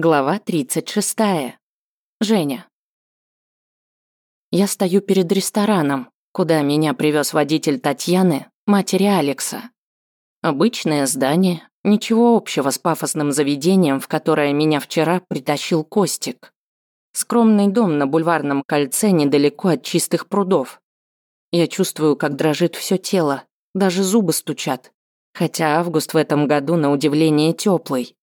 Глава 36. Женя. Я стою перед рестораном, куда меня привез водитель Татьяны, матери Алекса. Обычное здание, ничего общего с пафосным заведением, в которое меня вчера притащил Костик. Скромный дом на бульварном кольце недалеко от чистых прудов. Я чувствую, как дрожит все тело, даже зубы стучат. Хотя август в этом году на удивление теплый.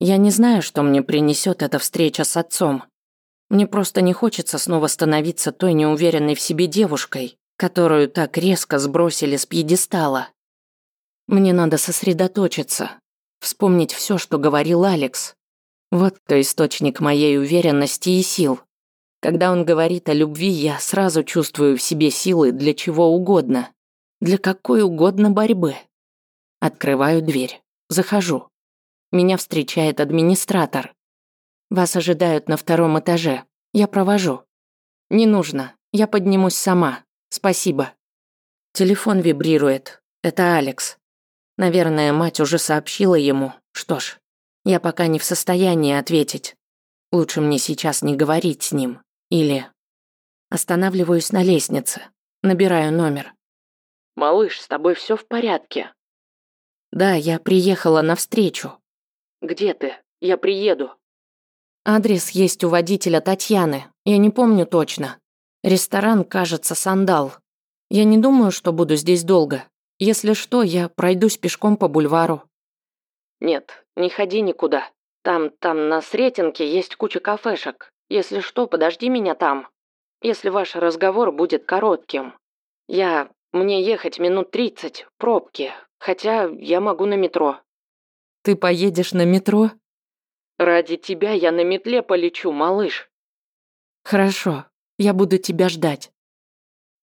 Я не знаю, что мне принесет эта встреча с отцом. Мне просто не хочется снова становиться той неуверенной в себе девушкой, которую так резко сбросили с пьедестала. Мне надо сосредоточиться, вспомнить все, что говорил Алекс. Вот кто источник моей уверенности и сил. Когда он говорит о любви, я сразу чувствую в себе силы для чего угодно, для какой угодно борьбы. Открываю дверь, захожу. Меня встречает администратор. Вас ожидают на втором этаже. Я провожу. Не нужно. Я поднимусь сама. Спасибо. Телефон вибрирует. Это Алекс. Наверное, мать уже сообщила ему. Что ж, я пока не в состоянии ответить. Лучше мне сейчас не говорить с ним. Или... Останавливаюсь на лестнице. Набираю номер. «Малыш, с тобой все в порядке?» «Да, я приехала навстречу. Где ты? Я приеду. Адрес есть у водителя Татьяны. Я не помню точно. Ресторан, кажется, Сандал. Я не думаю, что буду здесь долго. Если что, я пройдусь пешком по бульвару. Нет, не ходи никуда. Там, там на Сретенке есть куча кафешек. Если что, подожди меня там. Если ваш разговор будет коротким. Я... Мне ехать минут тридцать, пробки. Хотя я могу на метро. Ты поедешь на метро? Ради тебя я на метле полечу, малыш. Хорошо, я буду тебя ждать.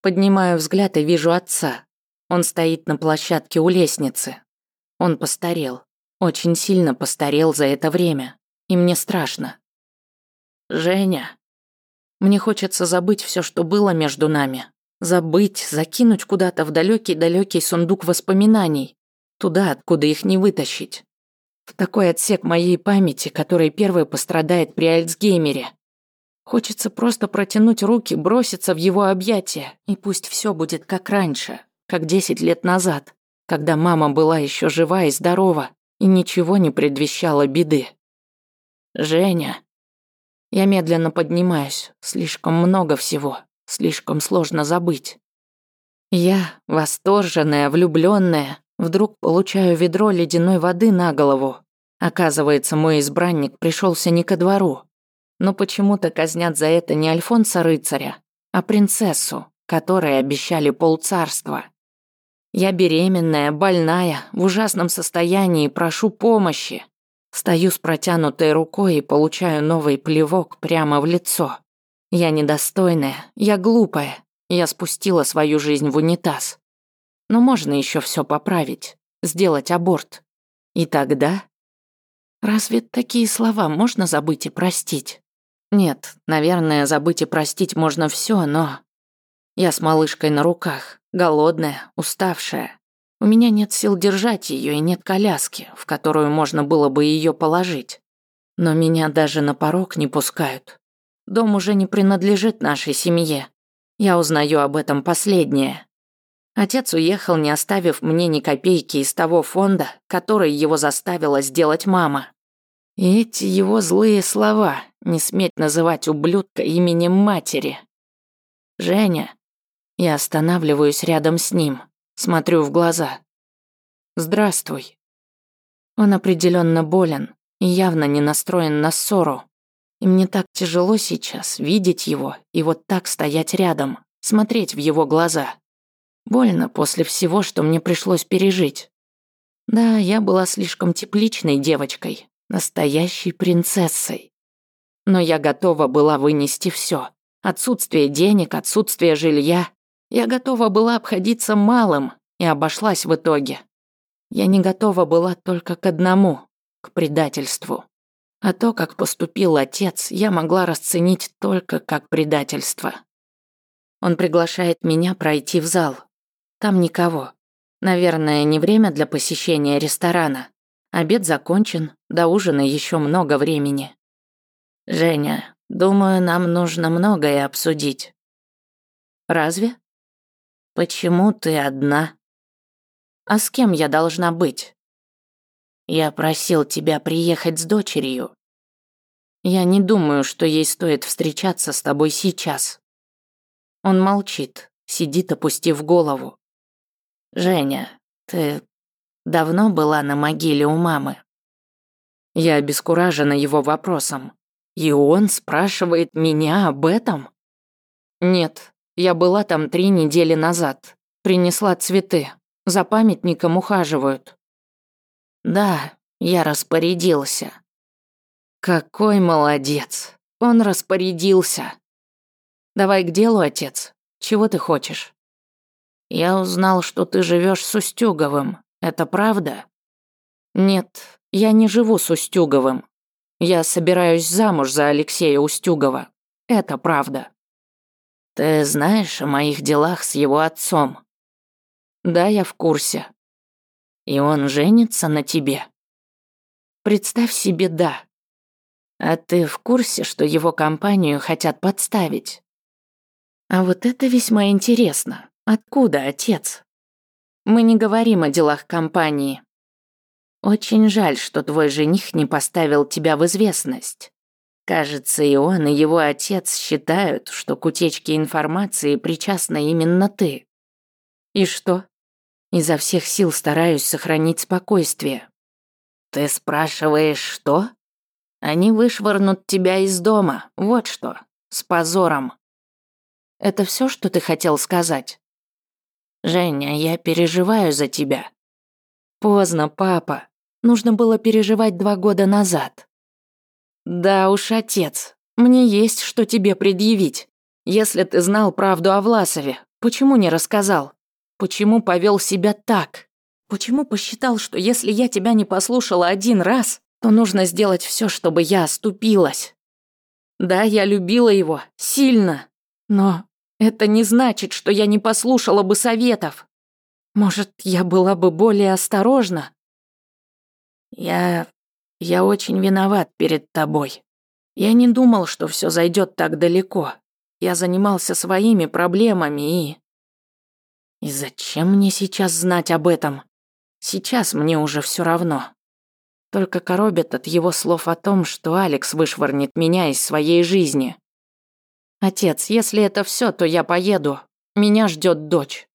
Поднимаю взгляд и вижу отца. Он стоит на площадке у лестницы. Он постарел. Очень сильно постарел за это время. И мне страшно. Женя. Мне хочется забыть все, что было между нами. Забыть, закинуть куда-то в далекий-далекий сундук воспоминаний. Туда, откуда их не вытащить в такой отсек моей памяти, который первый пострадает при Альцгеймере. Хочется просто протянуть руки, броситься в его объятия, и пусть все будет как раньше, как десять лет назад, когда мама была еще жива и здорова, и ничего не предвещало беды. Женя. Я медленно поднимаюсь, слишком много всего, слишком сложно забыть. Я, восторженная, влюбленная, Вдруг получаю ведро ледяной воды на голову. Оказывается, мой избранник пришелся не ко двору. Но почему-то казнят за это не Альфонса рыцаря, а принцессу, которой обещали полцарства. Я беременная, больная, в ужасном состоянии, прошу помощи. Стою с протянутой рукой и получаю новый плевок прямо в лицо. Я недостойная, я глупая, я спустила свою жизнь в унитаз. Но можно еще все поправить, сделать аборт. И тогда... Разве такие слова можно забыть и простить? Нет, наверное, забыть и простить можно все, но... Я с малышкой на руках, голодная, уставшая. У меня нет сил держать ее и нет коляски, в которую можно было бы ее положить. Но меня даже на порог не пускают. Дом уже не принадлежит нашей семье. Я узнаю об этом последнее. Отец уехал, не оставив мне ни копейки из того фонда, который его заставила сделать мама. И эти его злые слова, не сметь называть ублюдка именем матери. Женя. Я останавливаюсь рядом с ним, смотрю в глаза. Здравствуй. Он определенно болен и явно не настроен на ссору. И мне так тяжело сейчас видеть его и вот так стоять рядом, смотреть в его глаза. Больно после всего, что мне пришлось пережить. Да, я была слишком тепличной девочкой, настоящей принцессой. Но я готова была вынести все: Отсутствие денег, отсутствие жилья. Я готова была обходиться малым и обошлась в итоге. Я не готова была только к одному – к предательству. А то, как поступил отец, я могла расценить только как предательство. Он приглашает меня пройти в зал, там никого. Наверное, не время для посещения ресторана. Обед закончен, до ужина еще много времени. Женя, думаю, нам нужно многое обсудить. Разве? Почему ты одна? А с кем я должна быть? Я просил тебя приехать с дочерью. Я не думаю, что ей стоит встречаться с тобой сейчас. Он молчит, сидит, опустив голову. Женя, ты давно была на могиле у мамы? Я обескуражена его вопросом. И он спрашивает меня об этом? Нет, я была там три недели назад. Принесла цветы. За памятником ухаживают. Да, я распорядился. Какой молодец. Он распорядился. Давай к делу, отец. Чего ты хочешь? Я узнал, что ты живешь с Устюговым. Это правда? Нет, я не живу с Устюговым. Я собираюсь замуж за Алексея Устюгова. Это правда. Ты знаешь о моих делах с его отцом? Да, я в курсе. И он женится на тебе? Представь себе, да. А ты в курсе, что его компанию хотят подставить? А вот это весьма интересно. Откуда отец? Мы не говорим о делах компании. Очень жаль, что твой жених не поставил тебя в известность. Кажется, и он, и его отец считают, что к утечке информации причастна именно ты. И что? Изо всех сил стараюсь сохранить спокойствие. Ты спрашиваешь, что? Они вышвырнут тебя из дома, вот что, с позором. Это все, что ты хотел сказать? Женя, я переживаю за тебя. Поздно, папа. Нужно было переживать два года назад. Да уж, отец, мне есть что тебе предъявить. Если ты знал правду о Власове, почему не рассказал? Почему повел себя так? Почему посчитал, что если я тебя не послушала один раз, то нужно сделать все, чтобы я оступилась? Да, я любила его, сильно, но это не значит, что я не послушала бы советов. Может, я была бы более осторожна? Я... я очень виноват перед тобой. Я не думал, что все зайдет так далеко. Я занимался своими проблемами и... И зачем мне сейчас знать об этом? Сейчас мне уже все равно. Только коробит от его слов о том, что Алекс вышвырнет меня из своей жизни. Отец, если это все, то я поеду. Меня ждет дочь.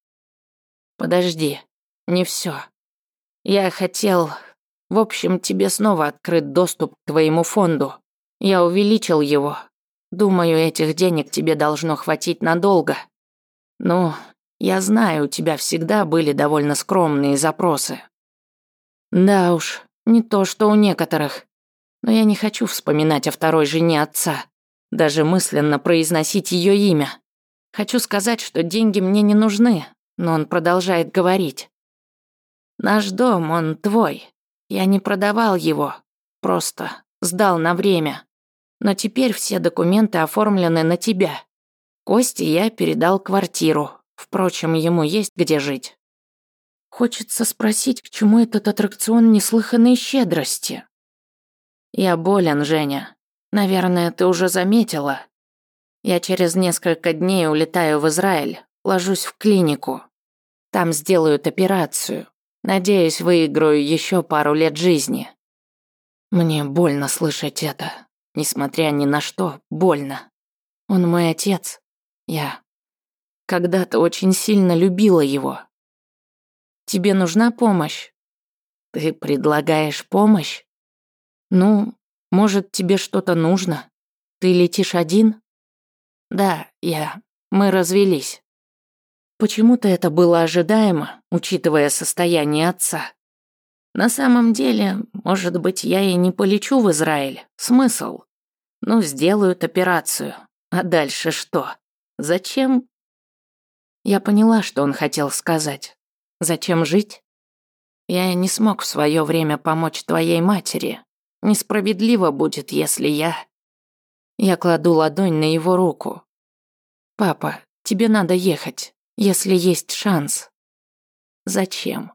Подожди, не все. Я хотел... В общем, тебе снова открыт доступ к твоему фонду. Я увеличил его. Думаю, этих денег тебе должно хватить надолго. Ну, я знаю, у тебя всегда были довольно скромные запросы. Да уж, не то, что у некоторых. Но я не хочу вспоминать о второй жене отца. Даже мысленно произносить ее имя. Хочу сказать, что деньги мне не нужны, но он продолжает говорить. Наш дом, он твой. Я не продавал его. Просто сдал на время. Но теперь все документы оформлены на тебя. Косте я передал квартиру, Впрочем, ему есть где жить. Хочется спросить, к чему этот аттракцион неслыханной щедрости. Я болен, Женя. Наверное, ты уже заметила. Я через несколько дней улетаю в Израиль, ложусь в клинику. Там сделают операцию. Надеюсь, выиграю еще пару лет жизни. Мне больно слышать это. Несмотря ни на что, больно. Он мой отец. Я когда-то очень сильно любила его. Тебе нужна помощь? Ты предлагаешь помощь? Ну, может, тебе что-то нужно? Ты летишь один? Да, я. Мы развелись. Почему-то это было ожидаемо, учитывая состояние отца. На самом деле, может быть, я и не полечу в Израиль. Смысл? Ну, сделают операцию. А дальше что? Зачем? Я поняла, что он хотел сказать. Зачем жить? Я не смог в свое время помочь твоей матери. Несправедливо будет, если я... Я кладу ладонь на его руку. Папа, тебе надо ехать, если есть шанс. Зачем?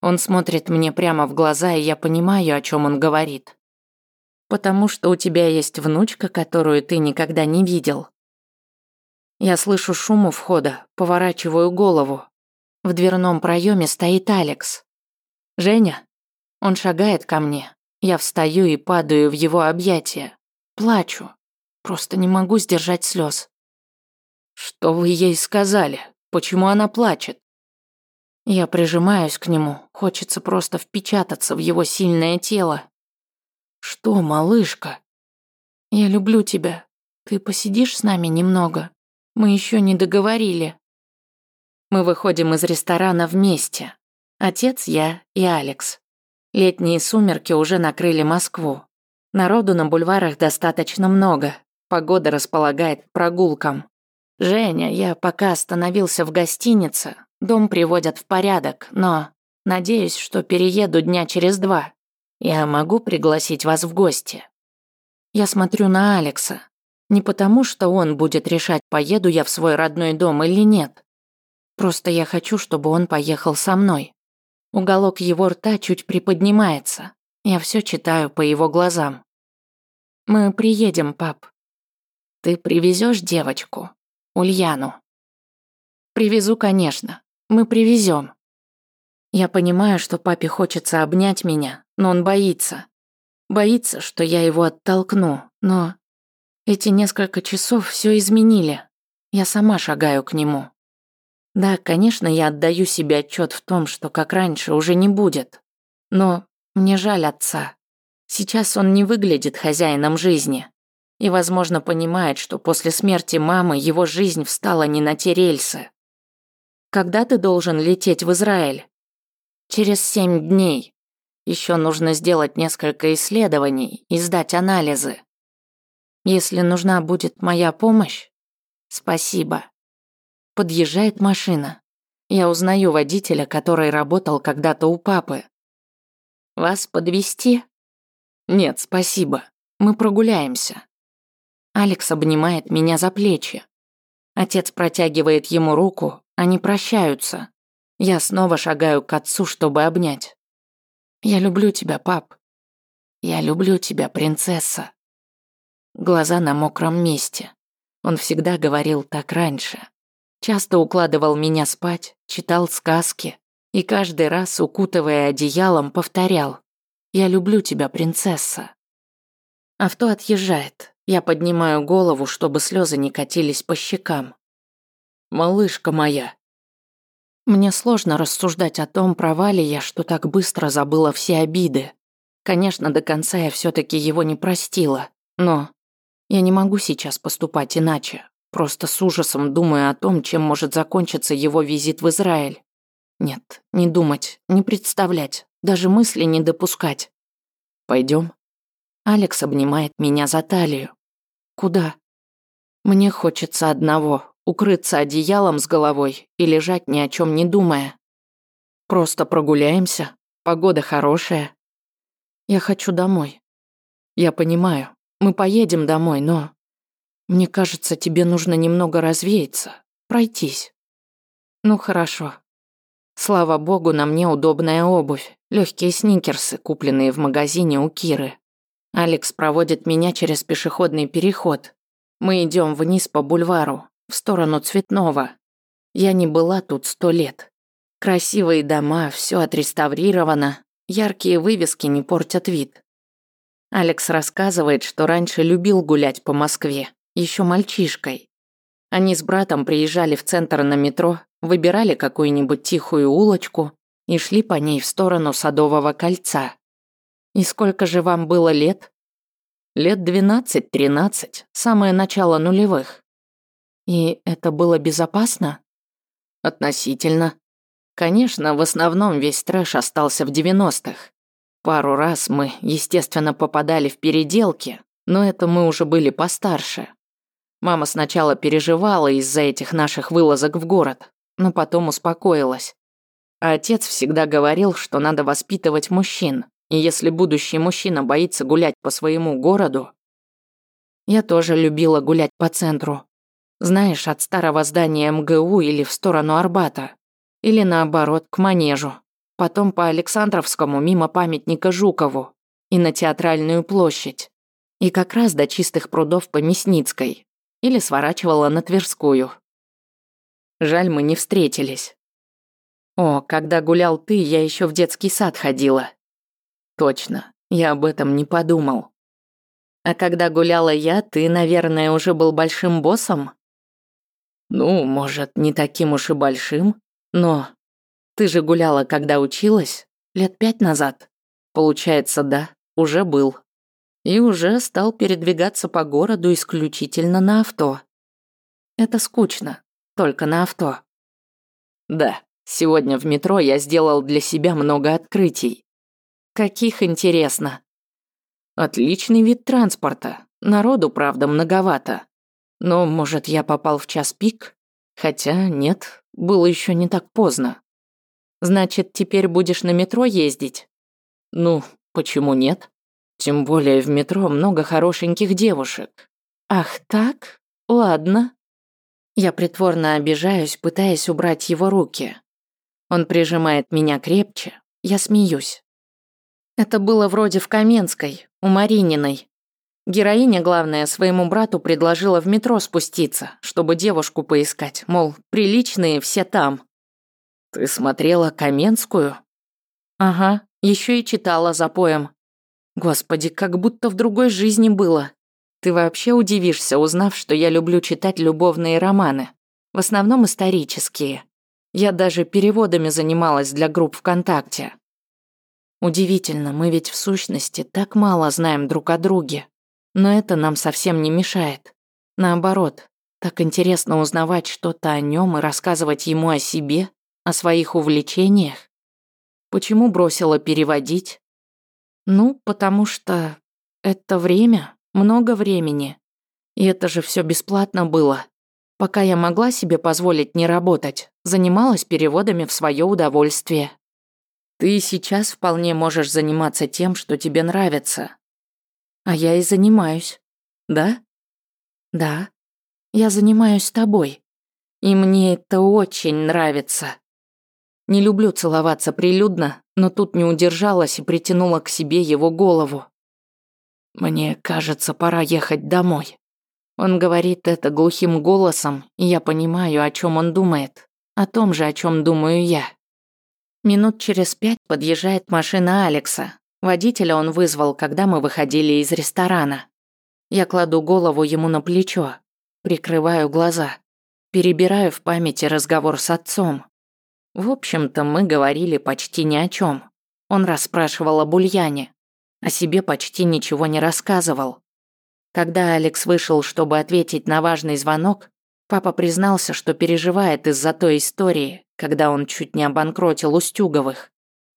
Он смотрит мне прямо в глаза, и я понимаю, о чем он говорит. Потому что у тебя есть внучка, которую ты никогда не видел. Я слышу шум у входа, поворачиваю голову. В дверном проеме стоит Алекс. «Женя?» Он шагает ко мне. Я встаю и падаю в его объятия. Плачу. Просто не могу сдержать слез. «Что вы ей сказали? Почему она плачет?» Я прижимаюсь к нему, хочется просто впечататься в его сильное тело. «Что, малышка?» «Я люблю тебя. Ты посидишь с нами немного? Мы еще не договорили». Мы выходим из ресторана вместе. Отец, я и Алекс. Летние сумерки уже накрыли Москву. Народу на бульварах достаточно много. Погода располагает к прогулкам. Женя, я пока остановился в гостинице, дом приводят в порядок, но надеюсь, что перееду дня через два. Я могу пригласить вас в гости. Я смотрю на Алекса. Не потому, что он будет решать, поеду я в свой родной дом или нет. Просто я хочу, чтобы он поехал со мной. Уголок его рта чуть приподнимается. Я все читаю по его глазам. Мы приедем, пап. Ты привезешь девочку, Ульяну? Привезу, конечно. Мы привезем. Я понимаю, что папе хочется обнять меня, но он боится. Боится, что я его оттолкну, но эти несколько часов все изменили. Я сама шагаю к нему. Да, конечно, я отдаю себе отчет в том, что как раньше уже не будет. Но мне жаль отца. Сейчас он не выглядит хозяином жизни. И, возможно, понимает, что после смерти мамы его жизнь встала не на те рельсы. Когда ты должен лететь в Израиль? Через семь дней. Еще нужно сделать несколько исследований и сдать анализы. Если нужна будет моя помощь, спасибо. Подъезжает машина. Я узнаю водителя, который работал когда-то у папы. Вас подвести? Нет, спасибо. Мы прогуляемся. Алекс обнимает меня за плечи. Отец протягивает ему руку, они прощаются. Я снова шагаю к отцу, чтобы обнять. Я люблю тебя, пап. Я люблю тебя, принцесса. Глаза на мокром месте. Он всегда говорил так раньше. Часто укладывал меня спать, читал сказки и каждый раз, укутывая одеялом, повторял «Я люблю тебя, принцесса». Авто отъезжает. Я поднимаю голову, чтобы слезы не катились по щекам. «Малышка моя». Мне сложно рассуждать о том, права ли я, что так быстро забыла все обиды. Конечно, до конца я все таки его не простила, но я не могу сейчас поступать иначе. Просто с ужасом думаю о том, чем может закончиться его визит в Израиль. Нет, не думать, не представлять, даже мысли не допускать. Пойдем. Алекс обнимает меня за талию. Куда? Мне хочется одного – укрыться одеялом с головой и лежать ни о чем не думая. Просто прогуляемся, погода хорошая. Я хочу домой. Я понимаю, мы поедем домой, но мне кажется, тебе нужно немного развеяться, пройтись. Ну хорошо. Слава богу, на мне удобная обувь, легкие сникерсы, купленные в магазине у Киры. Алекс проводит меня через пешеходный переход. Мы идем вниз по бульвару, в сторону Цветного. Я не была тут сто лет. Красивые дома, все отреставрировано, яркие вывески не портят вид. Алекс рассказывает, что раньше любил гулять по Москве, еще мальчишкой. Они с братом приезжали в центр на метро, выбирали какую-нибудь тихую улочку и шли по ней в сторону Садового кольца. «И сколько же вам было лет?» «Лет двенадцать-тринадцать, самое начало нулевых». «И это было безопасно?» «Относительно. Конечно, в основном весь трэш остался в девяностых. Пару раз мы, естественно, попадали в переделки, но это мы уже были постарше. Мама сначала переживала из-за этих наших вылазок в город, но потом успокоилась. А отец всегда говорил, что надо воспитывать мужчин, и если будущий мужчина боится гулять по своему городу... Я тоже любила гулять по центру. Знаешь, от старого здания МГУ или в сторону Арбата. Или наоборот, к Манежу. Потом по Александровскому мимо памятника Жукову и на Театральную площадь. И как раз до чистых прудов по Мясницкой. Или сворачивала на Тверскую. Жаль, мы не встретились. О, когда гулял ты, я еще в детский сад ходила. Точно, я об этом не подумал. А когда гуляла я, ты, наверное, уже был большим боссом? Ну, может, не таким уж и большим, но... Ты же гуляла, когда училась? Лет пять назад? Получается, да, уже был и уже стал передвигаться по городу исключительно на авто. Это скучно, только на авто. Да, сегодня в метро я сделал для себя много открытий. Каких интересно. Отличный вид транспорта. Народу, правда, многовато. Но, может, я попал в час пик? Хотя нет, было еще не так поздно. Значит, теперь будешь на метро ездить? Ну, почему нет? Тем более в метро много хорошеньких девушек. Ах так? Ладно. Я притворно обижаюсь, пытаясь убрать его руки. Он прижимает меня крепче. Я смеюсь. Это было вроде в Каменской, у Марининой. Героиня, главное, своему брату предложила в метро спуститься, чтобы девушку поискать, мол, приличные все там. Ты смотрела Каменскую? Ага, еще и читала за поем. Господи, как будто в другой жизни было. Ты вообще удивишься, узнав, что я люблю читать любовные романы. В основном исторические. Я даже переводами занималась для групп ВКонтакте. Удивительно, мы ведь в сущности так мало знаем друг о друге. Но это нам совсем не мешает. Наоборот, так интересно узнавать что-то о нем и рассказывать ему о себе, о своих увлечениях. Почему бросила переводить? Ну, потому что это время, много времени. И это же все бесплатно было. Пока я могла себе позволить не работать, занималась переводами в свое удовольствие. Ты сейчас вполне можешь заниматься тем, что тебе нравится. А я и занимаюсь. Да? Да. Я занимаюсь тобой. И мне это очень нравится. Не люблю целоваться прилюдно, но тут не удержалась и притянула к себе его голову. «Мне кажется, пора ехать домой». Он говорит это глухим голосом, и я понимаю, о чем он думает. О том же, о чем думаю я. Минут через пять подъезжает машина Алекса. Водителя он вызвал, когда мы выходили из ресторана. Я кладу голову ему на плечо, прикрываю глаза, перебираю в памяти разговор с отцом, в общем-то, мы говорили почти ни о чем. Он расспрашивал о Бульяне, о себе почти ничего не рассказывал. Когда Алекс вышел, чтобы ответить на важный звонок, папа признался, что переживает из-за той истории, когда он чуть не обанкротил Устюговых.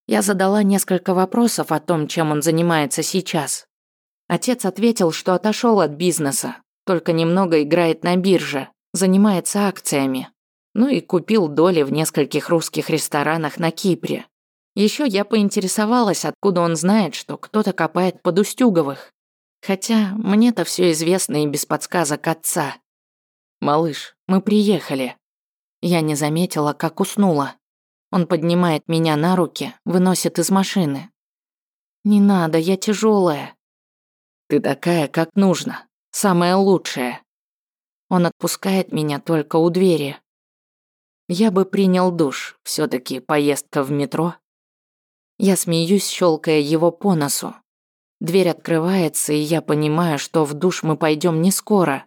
Я задала несколько вопросов о том, чем он занимается сейчас. Отец ответил, что отошел от бизнеса, только немного играет на бирже, занимается акциями. Ну и купил доли в нескольких русских ресторанах на Кипре. Еще я поинтересовалась, откуда он знает, что кто-то копает под Устюговых. Хотя мне-то все известно и без подсказок отца. «Малыш, мы приехали». Я не заметила, как уснула. Он поднимает меня на руки, выносит из машины. «Не надо, я тяжелая. «Ты такая, как нужно. Самая лучшая». Он отпускает меня только у двери. Я бы принял душ, все таки поездка в метро. Я смеюсь, щелкая его по носу. Дверь открывается, и я понимаю, что в душ мы пойдем не скоро.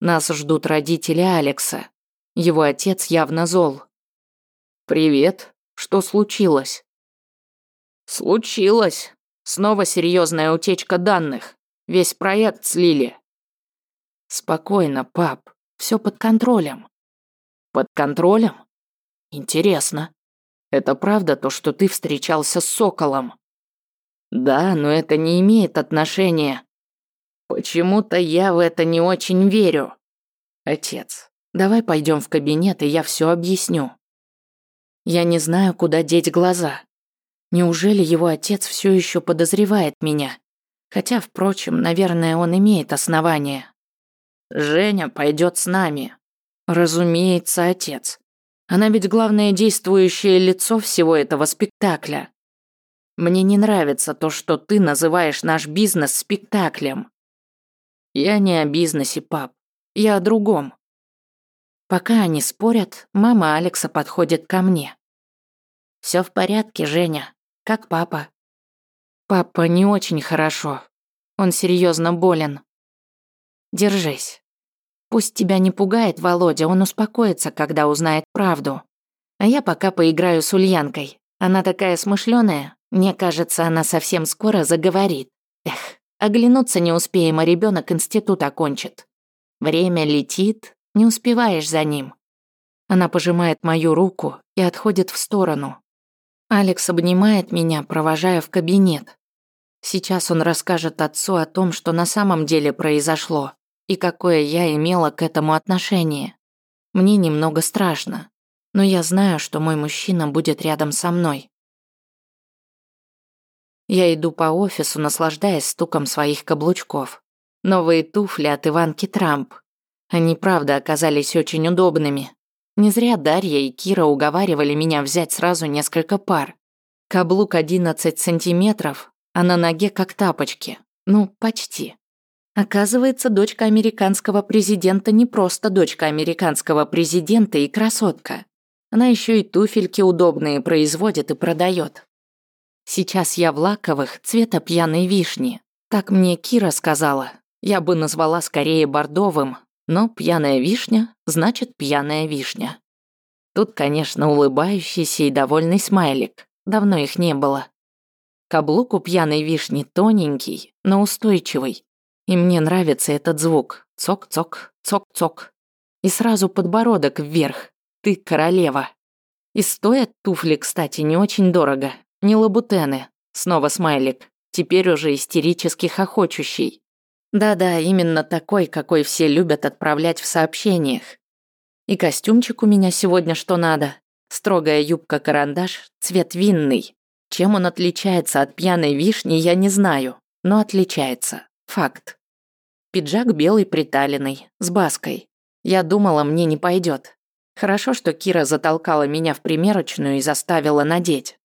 Нас ждут родители Алекса. Его отец явно зол. «Привет. Что случилось?» «Случилось. Снова серьезная утечка данных. Весь проект слили». «Спокойно, пап. Все под контролем. Под контролем? Интересно. Это правда то, что ты встречался с Соколом? Да, но это не имеет отношения. Почему-то я в это не очень верю. Отец, давай пойдем в кабинет, и я все объясню. Я не знаю, куда деть глаза. Неужели его отец все еще подозревает меня? Хотя, впрочем, наверное, он имеет основания. Женя пойдет с нами, Разумеется, отец. Она ведь главное действующее лицо всего этого спектакля. Мне не нравится то, что ты называешь наш бизнес спектаклем. Я не о бизнесе, пап. Я о другом. Пока они спорят, мама Алекса подходит ко мне. Все в порядке, Женя. Как папа? Папа не очень хорошо. Он серьезно болен. Держись. Пусть тебя не пугает Володя, он успокоится, когда узнает правду. А я пока поиграю с Ульянкой. Она такая смышленая. Мне кажется, она совсем скоро заговорит. Эх, оглянуться не успеем, а ребенок институт окончит. Время летит, не успеваешь за ним. Она пожимает мою руку и отходит в сторону. Алекс обнимает меня, провожая в кабинет. Сейчас он расскажет отцу о том, что на самом деле произошло и какое я имела к этому отношение. Мне немного страшно, но я знаю, что мой мужчина будет рядом со мной. Я иду по офису, наслаждаясь стуком своих каблучков. Новые туфли от Иванки Трамп. Они, правда, оказались очень удобными. Не зря Дарья и Кира уговаривали меня взять сразу несколько пар. Каблук 11 сантиметров, а на ноге как тапочки. Ну, почти. Оказывается, дочка американского президента не просто дочка американского президента и красотка. Она еще и туфельки удобные производит и продает. Сейчас я в лаковых цвета пьяной вишни. Так мне Кира сказала. Я бы назвала скорее бордовым, но пьяная вишня значит пьяная вишня. Тут, конечно, улыбающийся и довольный смайлик. Давно их не было. Каблук у пьяной вишни тоненький, но устойчивый. И мне нравится этот звук. Цок-цок, цок-цок. И сразу подбородок вверх. Ты королева. И стоят туфли, кстати, не очень дорого. Не лабутены. Снова смайлик. Теперь уже истерически хохочущий. Да-да, именно такой, какой все любят отправлять в сообщениях. И костюмчик у меня сегодня что надо. Строгая юбка-карандаш, цвет винный. Чем он отличается от пьяной вишни, я не знаю, но отличается. Факт. Пиджак белый приталенный, с баской. Я думала, мне не пойдет. Хорошо, что Кира затолкала меня в примерочную и заставила надеть.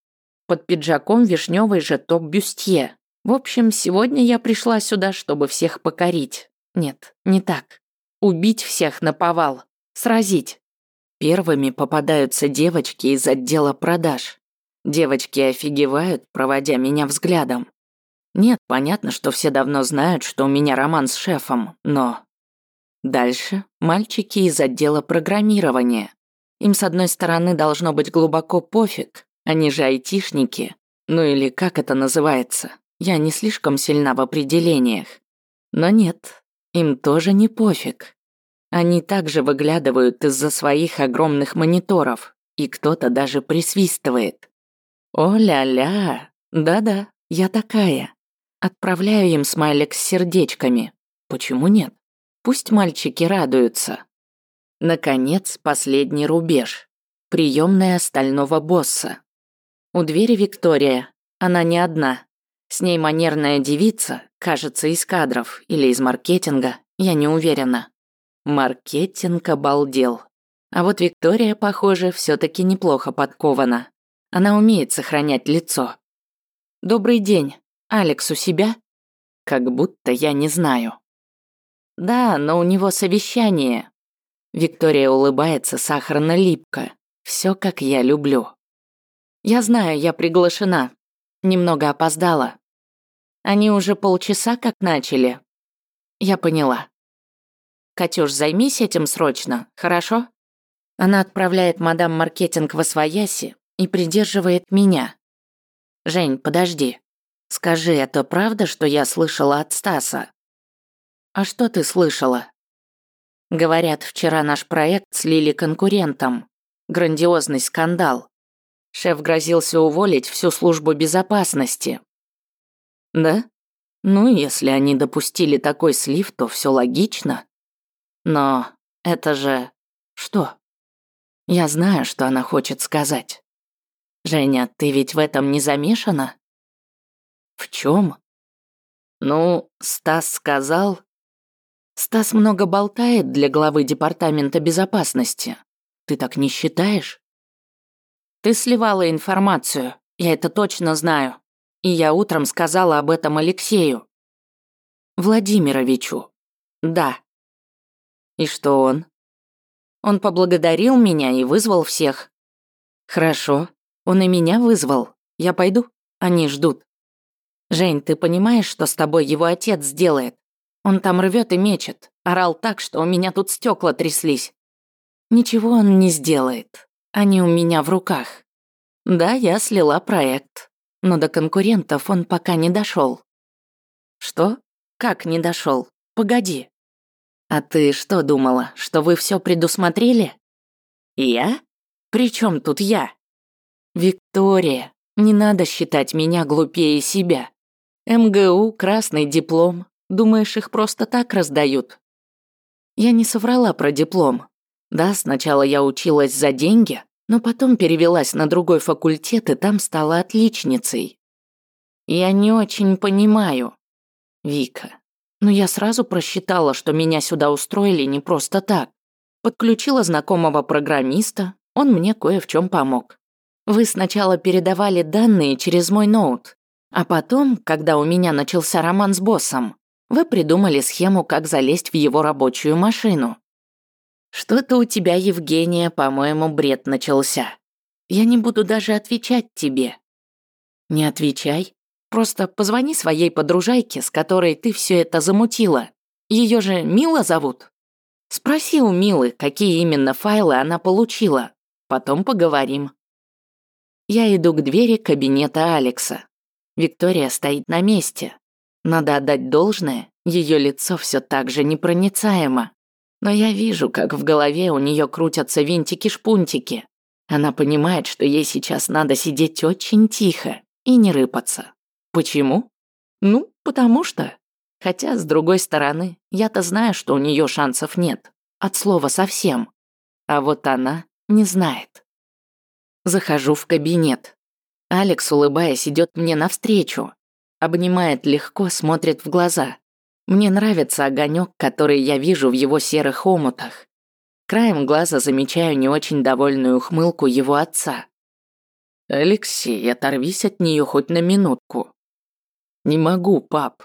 Под пиджаком вишневый же топ-бюстье, в общем, сегодня я пришла сюда, чтобы всех покорить. Нет, не так. Убить всех на повал. Сразить. Первыми попадаются девочки из отдела продаж. Девочки офигевают, проводя меня взглядом. Нет, понятно, что все давно знают, что у меня роман с шефом, но... Дальше мальчики из отдела программирования. Им с одной стороны должно быть глубоко пофиг, они же айтишники, ну или как это называется. Я не слишком сильна в определениях. Но нет, им тоже не пофиг. Они также выглядывают из-за своих огромных мониторов, и кто-то даже присвистывает. О-ля-ля, да-да, я такая. Отправляю им смайлик с сердечками. Почему нет? Пусть мальчики радуются. Наконец, последний рубеж. Приемная стального босса. У двери Виктория. Она не одна. С ней манерная девица, кажется, из кадров или из маркетинга, я не уверена. Маркетинг обалдел. А вот Виктория, похоже, все таки неплохо подкована. Она умеет сохранять лицо. «Добрый день. Алекс у себя?» Как будто я не знаю. «Да, но у него совещание». Виктория улыбается сахарно-липко. Все как я люблю. «Я знаю, я приглашена. Немного опоздала. Они уже полчаса как начали. Я поняла. Катюш, займись этим срочно, хорошо? Она отправляет мадам маркетинг в Освояси и придерживает меня. Жень, подожди. Скажи, это правда, что я слышала от Стаса? А что ты слышала? Говорят, вчера наш проект слили конкурентам. Грандиозный скандал. Шеф грозился уволить всю службу безопасности. Да? Ну, если они допустили такой слив, то все логично. Но это же... Что? Я знаю, что она хочет сказать. Женя, ты ведь в этом не замешана? В чем? Ну, Стас сказал... Стас много болтает для главы департамента безопасности. Ты так не считаешь? Ты сливала информацию, я это точно знаю. И я утром сказала об этом Алексею. Владимировичу. Да. И что он? Он поблагодарил меня и вызвал всех. Хорошо, он и меня вызвал. Я пойду, они ждут. Жень, ты понимаешь, что с тобой его отец сделает? Он там рвет и мечет, орал так, что у меня тут стекла тряслись. Ничего он не сделает. Они у меня в руках. Да, я слила проект, но до конкурентов он пока не дошел. Что? Как не дошел? Погоди. А ты что думала, что вы все предусмотрели? Я? При чем тут я? Виктория, не надо считать меня глупее себя. МГУ, красный диплом. Думаешь, их просто так раздают? Я не соврала про диплом. Да, сначала я училась за деньги, но потом перевелась на другой факультет и там стала отличницей. Я не очень понимаю. Вика, но я сразу просчитала, что меня сюда устроили не просто так. Подключила знакомого программиста, он мне кое в чем помог. Вы сначала передавали данные через мой ноут, а потом, когда у меня начался роман с боссом, вы придумали схему, как залезть в его рабочую машину. Что-то у тебя, Евгения, по-моему, бред начался. Я не буду даже отвечать тебе. Не отвечай. Просто позвони своей подружайке, с которой ты все это замутила. Ее же Мила зовут. Спроси у Милы, какие именно файлы она получила. Потом поговорим. Я иду к двери кабинета Алекса. Виктория стоит на месте. Надо отдать должное, ее лицо все так же непроницаемо. Но я вижу, как в голове у нее крутятся винтики-шпунтики. Она понимает, что ей сейчас надо сидеть очень тихо и не рыпаться. Почему? Ну, потому что. Хотя, с другой стороны, я-то знаю, что у нее шансов нет. От слова совсем. А вот она не знает. Захожу в кабинет. Алекс, улыбаясь, идет мне навстречу. Обнимает легко, смотрит в глаза. Мне нравится огонек, который я вижу в его серых омутах. Краем глаза замечаю не очень довольную ухмылку его отца. «Алексей, оторвись от нее хоть на минутку». «Не могу, пап».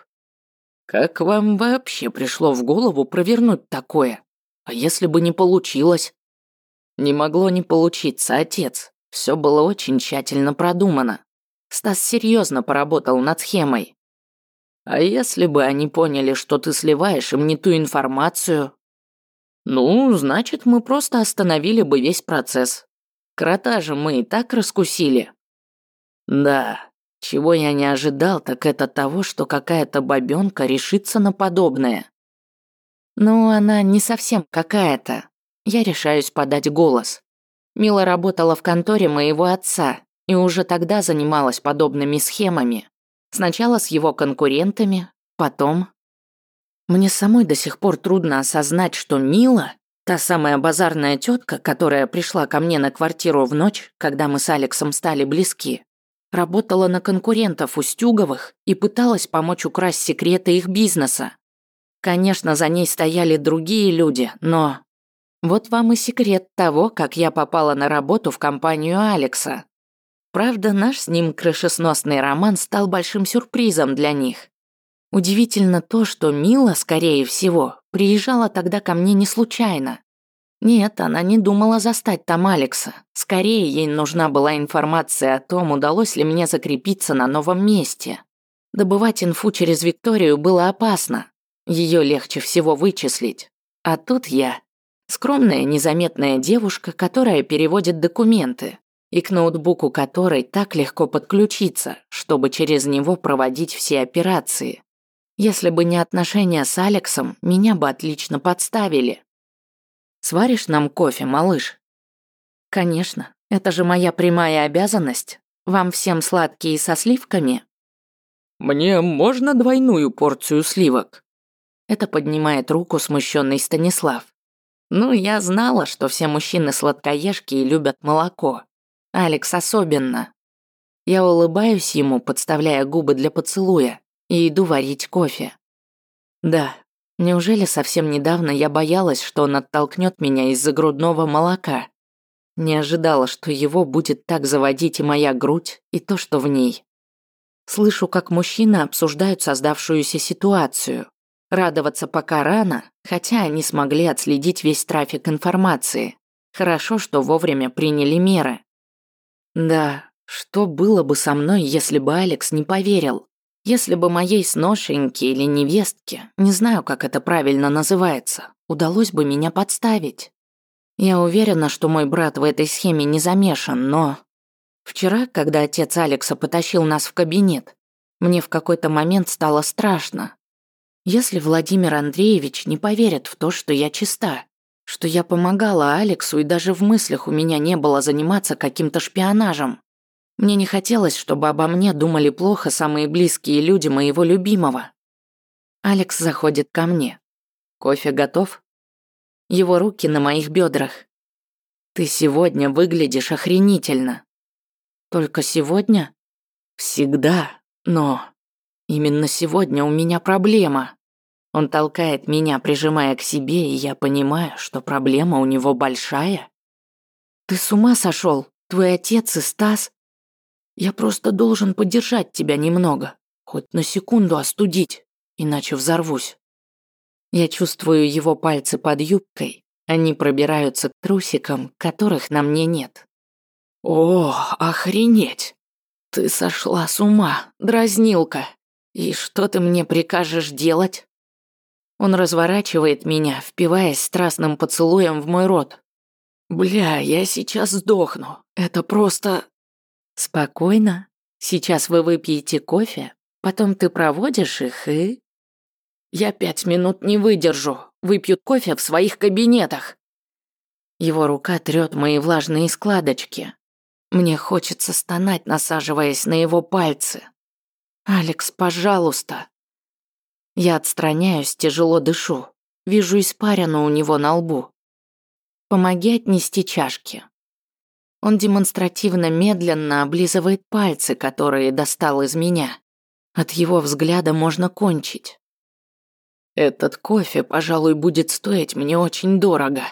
«Как вам вообще пришло в голову провернуть такое? А если бы не получилось?» «Не могло не получиться, отец. Все было очень тщательно продумано. Стас серьезно поработал над схемой. А если бы они поняли, что ты сливаешь им не ту информацию? Ну, значит, мы просто остановили бы весь процесс. Крота же мы и так раскусили. Да, чего я не ожидал, так это того, что какая-то бабёнка решится на подобное. Ну, она не совсем какая-то. Я решаюсь подать голос. Мила работала в конторе моего отца и уже тогда занималась подобными схемами. Сначала с его конкурентами, потом... Мне самой до сих пор трудно осознать, что Мила, та самая базарная тетка, которая пришла ко мне на квартиру в ночь, когда мы с Алексом стали близки, работала на конкурентов у Стюговых и пыталась помочь украсть секреты их бизнеса. Конечно, за ней стояли другие люди, но... Вот вам и секрет того, как я попала на работу в компанию Алекса. Правда, наш с ним крышесносный роман стал большим сюрпризом для них. Удивительно то, что Мила, скорее всего, приезжала тогда ко мне не случайно. Нет, она не думала застать там Алекса. Скорее, ей нужна была информация о том, удалось ли мне закрепиться на новом месте. Добывать инфу через Викторию было опасно. Ее легче всего вычислить. А тут я. Скромная, незаметная девушка, которая переводит документы и к ноутбуку которой так легко подключиться, чтобы через него проводить все операции. Если бы не отношения с Алексом, меня бы отлично подставили. Сваришь нам кофе, малыш? Конечно, это же моя прямая обязанность. Вам всем сладкие со сливками? Мне можно двойную порцию сливок? Это поднимает руку смущенный Станислав. Ну, я знала, что все мужчины сладкоежки и любят молоко. Алекс особенно. Я улыбаюсь ему, подставляя губы для поцелуя, и иду варить кофе. Да, неужели совсем недавно я боялась, что он оттолкнет меня из-за грудного молока? Не ожидала, что его будет так заводить и моя грудь, и то, что в ней. Слышу, как мужчины обсуждают создавшуюся ситуацию. Радоваться пока рано, хотя они смогли отследить весь трафик информации. Хорошо, что вовремя приняли меры. Да, что было бы со мной, если бы Алекс не поверил? Если бы моей сношеньке или невестке, не знаю, как это правильно называется, удалось бы меня подставить. Я уверена, что мой брат в этой схеме не замешан, но... Вчера, когда отец Алекса потащил нас в кабинет, мне в какой-то момент стало страшно. Если Владимир Андреевич не поверит в то, что я чиста, что я помогала Алексу и даже в мыслях у меня не было заниматься каким-то шпионажем. Мне не хотелось, чтобы обо мне думали плохо самые близкие люди моего любимого. Алекс заходит ко мне. Кофе готов? Его руки на моих бедрах. Ты сегодня выглядишь охренительно. Только сегодня? Всегда, но именно сегодня у меня проблема. Он толкает меня, прижимая к себе, и я понимаю, что проблема у него большая. Ты с ума сошел? Твой отец и Стас? Я просто должен поддержать тебя немного, хоть на секунду остудить, иначе взорвусь. Я чувствую его пальцы под юбкой, они пробираются к трусикам, которых на мне нет. О, охренеть! Ты сошла с ума, дразнилка. И что ты мне прикажешь делать? Он разворачивает меня, впиваясь страстным поцелуем в мой рот. Бля, я сейчас сдохну. Это просто... Спокойно. Сейчас вы выпьете кофе, потом ты проводишь их и... Я пять минут не выдержу. Выпьют кофе в своих кабинетах. Его рука трёт мои влажные складочки. Мне хочется стонать, насаживаясь на его пальцы. «Алекс, пожалуйста». Я отстраняюсь, тяжело дышу. Вижу испарину у него на лбу. Помоги отнести чашки. Он демонстративно медленно облизывает пальцы, которые достал из меня. От его взгляда можно кончить. Этот кофе, пожалуй, будет стоить мне очень дорого.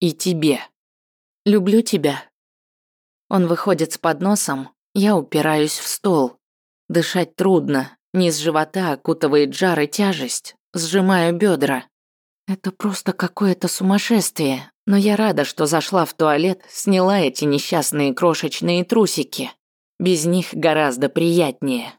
И тебе. Люблю тебя. Он выходит с подносом, я упираюсь в стол. Дышать трудно, низ живота окутывает жар и тяжесть, сжимаю бедра. Это просто какое-то сумасшествие, но я рада, что зашла в туалет, сняла эти несчастные крошечные трусики. Без них гораздо приятнее.